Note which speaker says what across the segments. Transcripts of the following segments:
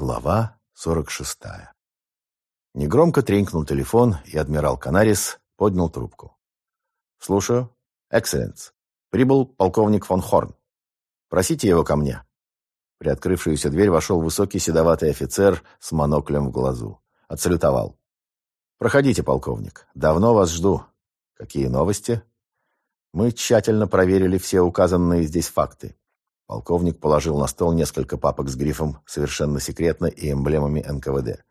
Speaker 1: Глава 46. Негромко тренькнул телефон, и адмирал Канарис поднял трубку. «Слушаю. Экселленс. Прибыл полковник фон Хорн. Просите его ко мне». При открывшуюся дверь вошел высокий седоватый офицер с моноклем в глазу. Отсалютовал. «Проходите, полковник. Давно вас жду. Какие новости?» Мы тщательно проверили все указанные здесь факты. Полковник положил на стол несколько папок с грифом «Совершенно секретно» и эмблемами НКВД.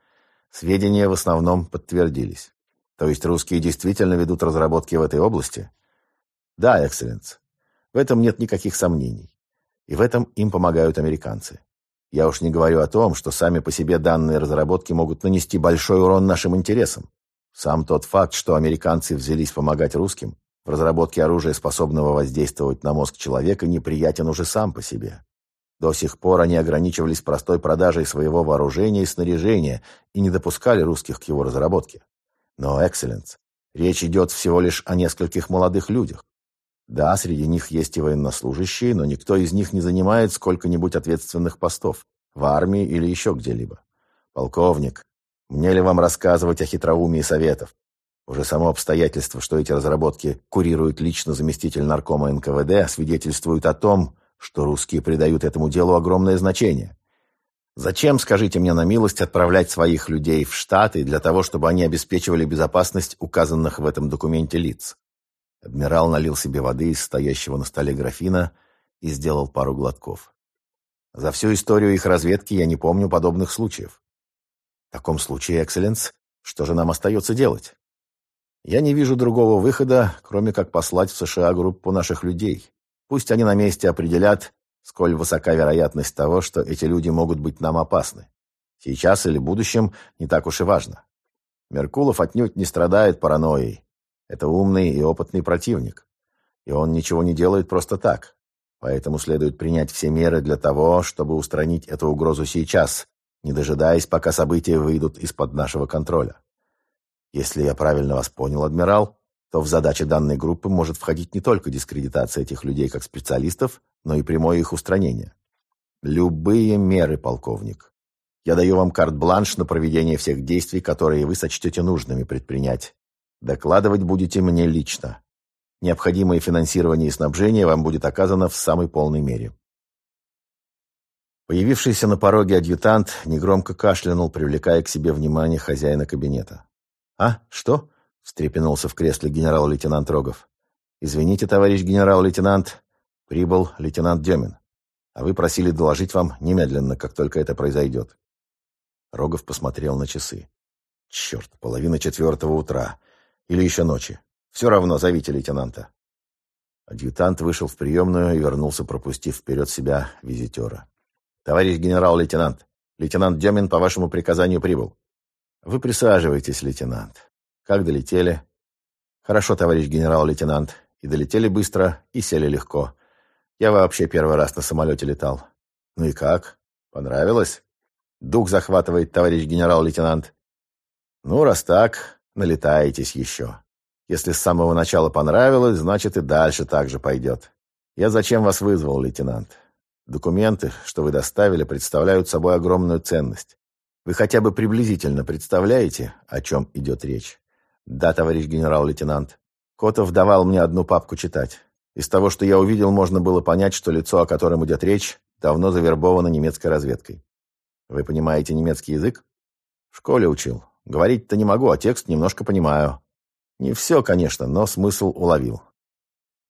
Speaker 1: Сведения в основном подтвердились. То есть русские действительно ведут разработки в этой области? Да, экселленс. В этом нет никаких сомнений. И в этом им помогают американцы. Я уж не говорю о том, что сами по себе данные разработки могут нанести большой урон нашим интересам. Сам тот факт, что американцы взялись помогать русским, в разработке оружия, способного воздействовать на мозг человека, неприятен уже сам по себе. До сих пор они ограничивались простой продажей своего вооружения и снаряжения и не допускали русских к его разработке. Но, экселленс, речь идет всего лишь о нескольких молодых людях. Да, среди них есть и военнослужащие, но никто из них не занимает сколько-нибудь ответственных постов в армии или еще где-либо. Полковник, мне ли вам рассказывать о хитроумии советов? Уже само обстоятельство, что эти разработки курирует лично заместитель наркома НКВД, свидетельствует о том, что русские придают этому делу огромное значение. Зачем, скажите мне на милость, отправлять своих людей в Штаты для того, чтобы они обеспечивали безопасность указанных в этом документе лиц? Адмирал налил себе воды из стоящего на столе графина и сделал пару глотков. За всю историю их разведки я не помню подобных случаев. В таком случае, экселленс, что же нам остается делать? Я не вижу другого выхода, кроме как послать в США группу наших людей. Пусть они на месте определят, сколь высока вероятность того, что эти люди могут быть нам опасны. Сейчас или в будущем не так уж и важно. Меркулов отнюдь не страдает паранойей. Это умный и опытный противник. И он ничего не делает просто так. Поэтому следует принять все меры для того, чтобы устранить эту угрозу сейчас, не дожидаясь, пока события выйдут из-под нашего контроля. Если я правильно вас понял, адмирал, то в задачи данной группы может входить не только дискредитация этих людей как специалистов, но и прямое их устранение. Любые меры, полковник. Я даю вам карт-бланш на проведение всех действий, которые вы сочтете нужными предпринять. Докладывать будете мне лично. Необходимое финансирование и снабжение вам будет оказано в самой полной мере. Появившийся на пороге адъютант негромко кашлянул, привлекая к себе внимание хозяина кабинета. «А, что?» — встрепенулся в кресле генерал-лейтенант Рогов. «Извините, товарищ генерал-лейтенант, прибыл лейтенант Демин. А вы просили доложить вам немедленно, как только это произойдет». Рогов посмотрел на часы. «Черт, половина четвертого утра. Или еще ночи. Все равно зовите лейтенанта». Адъютант вышел в приемную и вернулся, пропустив вперед себя визитера. «Товарищ генерал-лейтенант, лейтенант Демин по вашему приказанию прибыл. Вы присаживайтесь, лейтенант. Как долетели? Хорошо, товарищ генерал-лейтенант. И долетели быстро, и сели легко. Я вообще первый раз на самолете летал. Ну и как? Понравилось? Дух захватывает, товарищ генерал-лейтенант. Ну, раз так, налетаетесь еще. Если с самого начала понравилось, значит и дальше так же пойдет. Я зачем вас вызвал, лейтенант? Документы, что вы доставили, представляют собой огромную ценность. Вы хотя бы приблизительно представляете, о чем идет речь? Да, товарищ генерал-лейтенант. Котов давал мне одну папку читать. Из того, что я увидел, можно было понять, что лицо, о котором идет речь, давно завербовано немецкой разведкой. Вы понимаете немецкий язык? В школе учил. Говорить-то не могу, а текст немножко понимаю. Не все, конечно, но смысл уловил.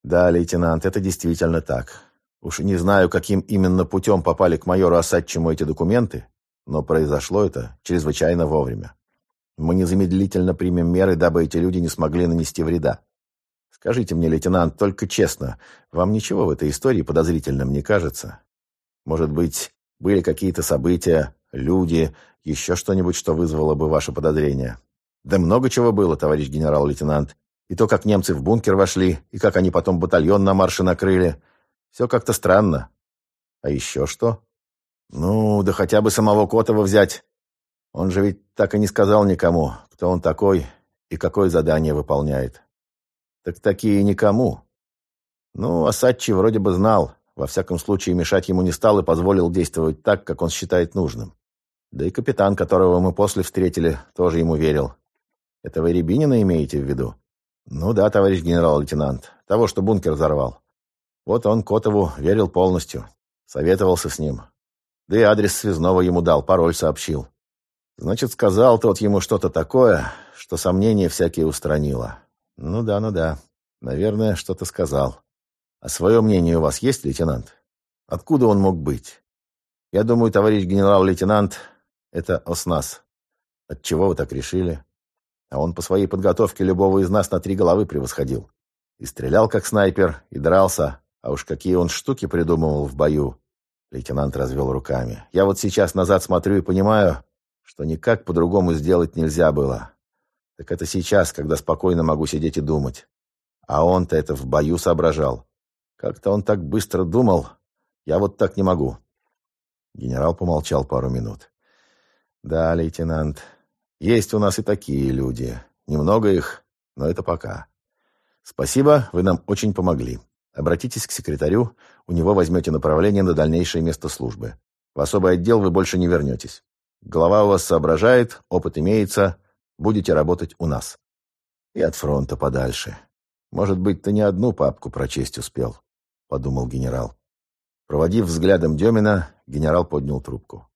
Speaker 1: Да, лейтенант, это действительно так. Уж не знаю, каким именно путем попали к майору Осадчему эти документы, но произошло это чрезвычайно вовремя. Мы незамедлительно примем меры, дабы эти люди не смогли нанести вреда. Скажите мне, лейтенант, только честно, вам ничего в этой истории подозрительным не кажется? Может быть, были какие-то события, люди, еще что-нибудь, что вызвало бы ваше подозрение? Да много чего было, товарищ генерал-лейтенант. И то, как немцы в бункер вошли, и как они потом батальон на марше накрыли. Все как-то странно. А еще что? Ну, да хотя бы самого Котова взять. Он же ведь так и не сказал никому, кто он такой и какое задание выполняет. Так такие никому. Ну, Асадчи вроде бы знал. Во всяком случае, мешать ему не стал и позволил действовать так, как он считает нужным. Да и капитан, которого мы после встретили, тоже ему верил. Это вы Рябинина имеете в виду? Ну да, товарищ генерал-лейтенант. Того, что бункер взорвал. Вот он Котову верил полностью. Советовался с ним. Да и адрес связного ему дал, пароль сообщил. Значит, сказал тот ему что-то такое, что сомнения всякие устранило. Ну да, ну да. Наверное, что-то сказал. А свое мнение у вас есть, лейтенант? Откуда он мог быть? Я думаю, товарищ генерал-лейтенант, это ОСНАС. Отчего вы так решили? А он по своей подготовке любого из нас на три головы превосходил. И стрелял как снайпер, и дрался. А уж какие он штуки придумывал в бою. Лейтенант развел руками. «Я вот сейчас назад смотрю и понимаю, что никак по-другому сделать нельзя было. Так это сейчас, когда спокойно могу сидеть и думать. А он-то это в бою соображал. Как-то он так быстро думал. Я вот так не могу». Генерал помолчал пару минут. «Да, лейтенант, есть у нас и такие люди. Немного их, но это пока. Спасибо, вы нам очень помогли. Обратитесь к секретарю, у него возьмете направление на дальнейшее место службы. В особый отдел вы больше не вернетесь. Голова у вас соображает, опыт имеется, будете работать у нас. И от фронта подальше. Может быть, ты не одну папку прочесть успел, подумал генерал. Проводив взглядом Демина, генерал поднял трубку.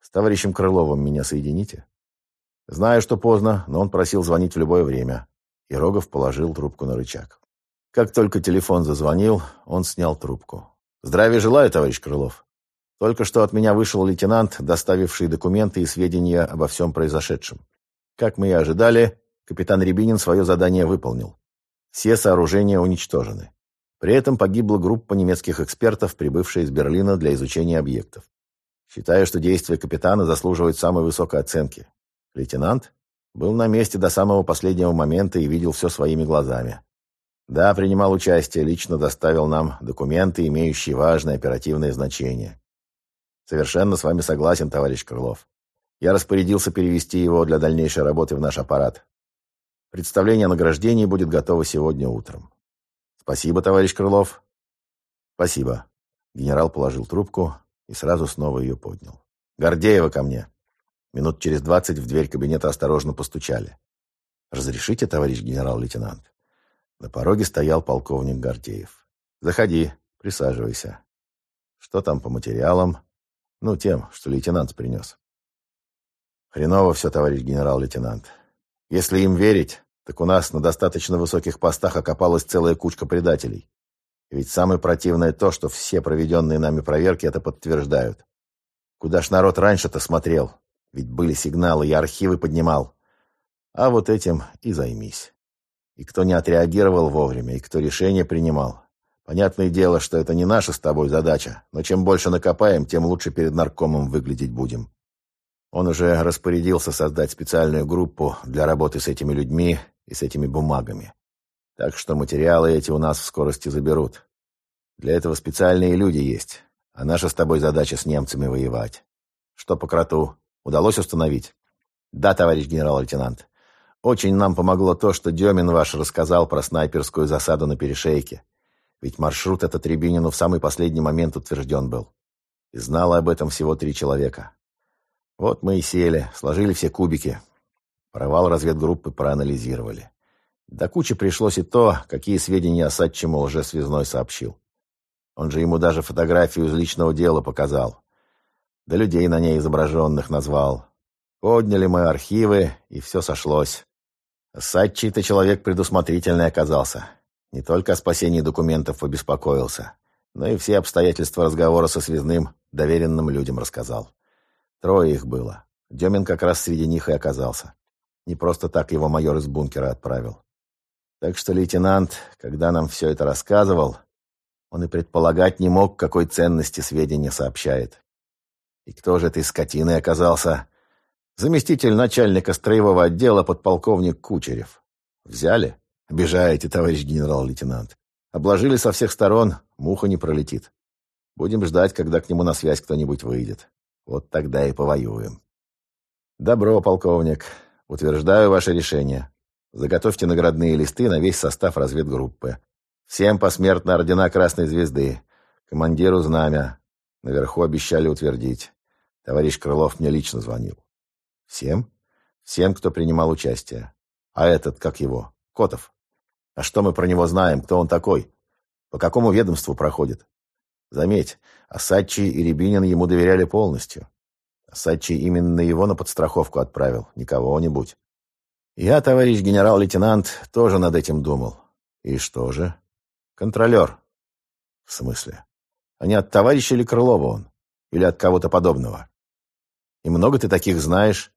Speaker 1: «С товарищем Крыловым меня соедините?» Знаю, что поздно, но он просил звонить в любое время. И Рогов положил трубку на рычаг. Как только телефон зазвонил, он снял трубку. «Здравия желаю, товарищ Крылов. Только что от меня вышел лейтенант, доставивший документы и сведения обо всем произошедшем. Как мы и ожидали, капитан Рябинин свое задание выполнил. Все сооружения уничтожены. При этом погибла группа немецких экспертов, прибывшая из Берлина для изучения объектов. Считаю, что действия капитана заслуживают самой высокой оценки. Лейтенант был на месте до самого последнего момента и видел все своими глазами. Да, принимал участие, лично доставил нам документы, имеющие важное оперативное значение. Совершенно с вами согласен, товарищ Крылов. Я распорядился перевести его для дальнейшей работы в наш аппарат. Представление о награждении будет готово сегодня утром. Спасибо, товарищ Крылов. Спасибо. Генерал положил трубку и сразу снова ее поднял. Гордеева ко мне. Минут через двадцать в дверь кабинета осторожно постучали. «Разрешите, товарищ генерал-лейтенант?» На пороге стоял полковник Гордеев. «Заходи, присаживайся. Что там по материалам?» «Ну, тем, что лейтенант принес». «Хреново все, товарищ генерал-лейтенант. Если им верить, так у нас на достаточно высоких постах окопалась целая кучка предателей. Ведь самое противное то, что все проведенные нами проверки это подтверждают. Куда ж народ раньше-то смотрел? Ведь были сигналы, я архивы поднимал. А вот этим и займись. И кто не отреагировал вовремя, и кто решение принимал. Понятное дело, что это не наша с тобой задача, но чем больше накопаем, тем лучше перед наркомом выглядеть будем. Он уже распорядился создать специальную группу для работы с этими людьми и с этими бумагами. Так что материалы эти у нас в скорости заберут. Для этого специальные люди есть, а наша с тобой задача с немцами воевать. Что по кроту? Удалось установить? Да, товарищ генерал-лейтенант. Очень нам помогло то, что Демин ваш рассказал про снайперскую засаду на перешейке. Ведь маршрут этот Рябинину в самый последний момент утвержден был. И знало об этом всего три человека. Вот мы и сели, сложили все кубики. Провал разведгруппы проанализировали. До кучи пришлось и то, какие сведения о Сатчему лжесвязной сообщил. Он же ему даже фотографию из личного дела показал. Да людей на ней изображенных назвал. Подняли мы архивы, и все сошлось. Садчий-то человек предусмотрительный оказался. Не только о спасении документов обеспокоился, но и все обстоятельства разговора со связным доверенным людям рассказал. Трое их было. Демин как раз среди них и оказался. Не просто так его майор из бункера отправил. Так что лейтенант, когда нам все это рассказывал, он и предполагать не мог, какой ценности сведения сообщает. И кто же этой скотиной оказался? Заместитель начальника строевого отдела подполковник Кучерев. Взяли? Обижаете, товарищ генерал-лейтенант. Обложили со всех сторон, муха не пролетит. Будем ждать, когда к нему на связь кто-нибудь выйдет. Вот тогда и повоюем. Добро, полковник. Утверждаю ваше решение. Заготовьте наградные листы на весь состав разведгруппы. Всем посмертно ордена Красной Звезды. Командиру знамя. Наверху обещали утвердить. Товарищ Крылов мне лично звонил. Всем? Всем, кто принимал участие. А этот, как его? Котов. А что мы про него знаем? Кто он такой? По какому ведомству проходит? Заметь, Асачи и Рябинин ему доверяли полностью. Асачи именно его на подстраховку отправил, не кого-нибудь. Я, товарищ генерал-лейтенант, тоже над этим думал. И что же? Контролер. В смысле? А не от товарища или Крылова он? Или от кого-то подобного? И много ты таких знаешь?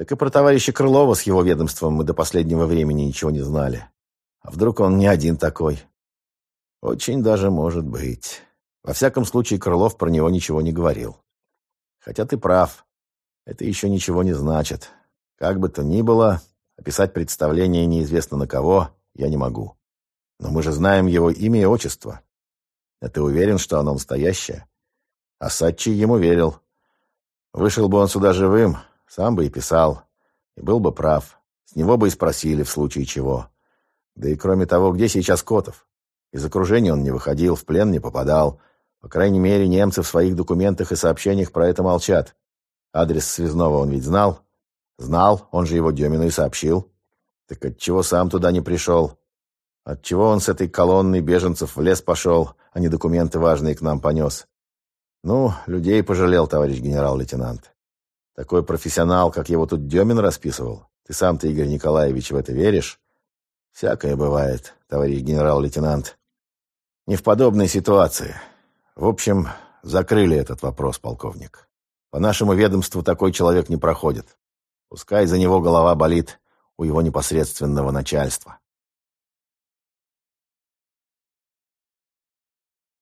Speaker 1: Так и про товарища Крылова с его ведомством мы до последнего времени ничего не знали. А вдруг он не один такой? Очень даже может быть. Во всяком случае, Крылов про него ничего не говорил. Хотя ты прав. Это еще ничего не значит. Как бы то ни было, описать представление неизвестно на кого я не могу. Но мы же знаем его имя и отчество. А ты уверен, что оно настоящее? А Сачи ему верил. Вышел бы он сюда живым, сам бы и писал. И был бы прав. С него бы и спросили, в случае чего. Да и кроме того, где сейчас Котов? Из окружения он не выходил, в плен не попадал. По крайней мере, немцы в своих документах и сообщениях про это молчат. Адрес связного он ведь знал? Знал, он же его Демину и сообщил. Так отчего сам туда не пришел? Отчего он с этой колонной беженцев в лес пошел, а не документы важные к нам понес? Ну, людей пожалел, товарищ генерал-лейтенант. Такой профессионал, как его тут Демин расписывал. Ты сам-то, Игорь Николаевич, в это веришь? Всякое бывает, товарищ генерал-лейтенант. Не в подобной ситуации. В общем, закрыли этот вопрос, полковник. По нашему ведомству такой человек не проходит. Пускай за него голова болит у его непосредственного начальства.